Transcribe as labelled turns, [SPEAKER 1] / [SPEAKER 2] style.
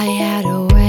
[SPEAKER 1] I had a way.